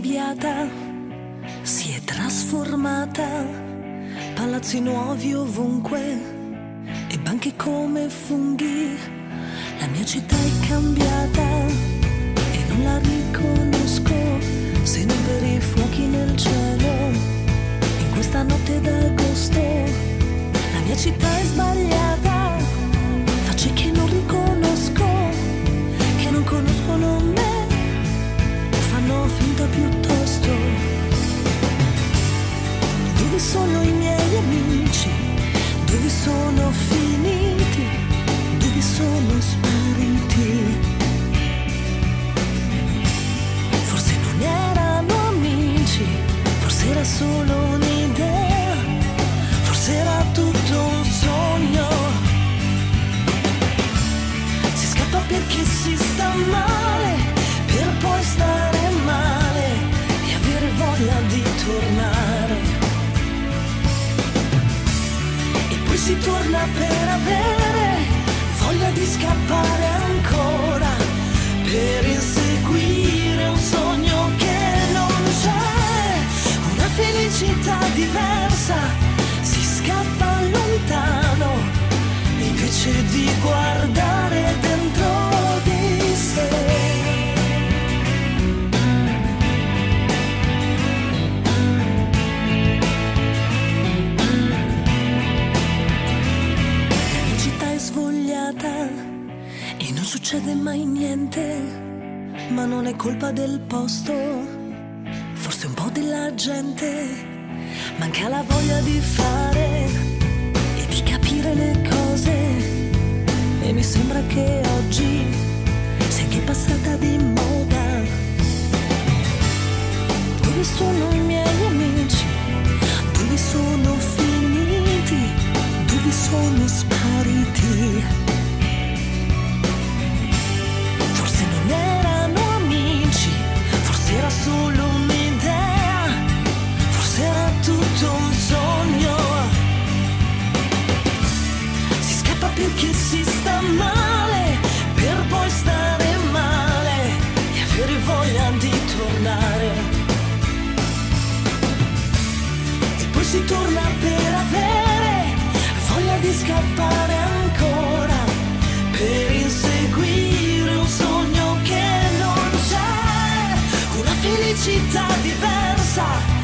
cambiata, si è trasformata, palazzi nuovi ovunque e banche come funghi. La mia città è cambiata e non la riconosco se non per i fuochi nel cielo. In questa notte d'agosto la mia città è sbagliata, facce che non riconosco. Dove sono i miei amici? Dove sono finiti? Dove sono spariti? Forse non erano amici, forse era solo un'idea, forse era tutto un sogno. Si scappa perché si sta male, per avere voglia di scappare ancora, per succede mai niente, ma non è colpa del posto, forse un po' della gente, manca la voglia di fare e di capire le cose e mi sembra che oggi si torna per avere voglia di scappare ancora, per inseguire un sogno che non c'è, una felicità diversa.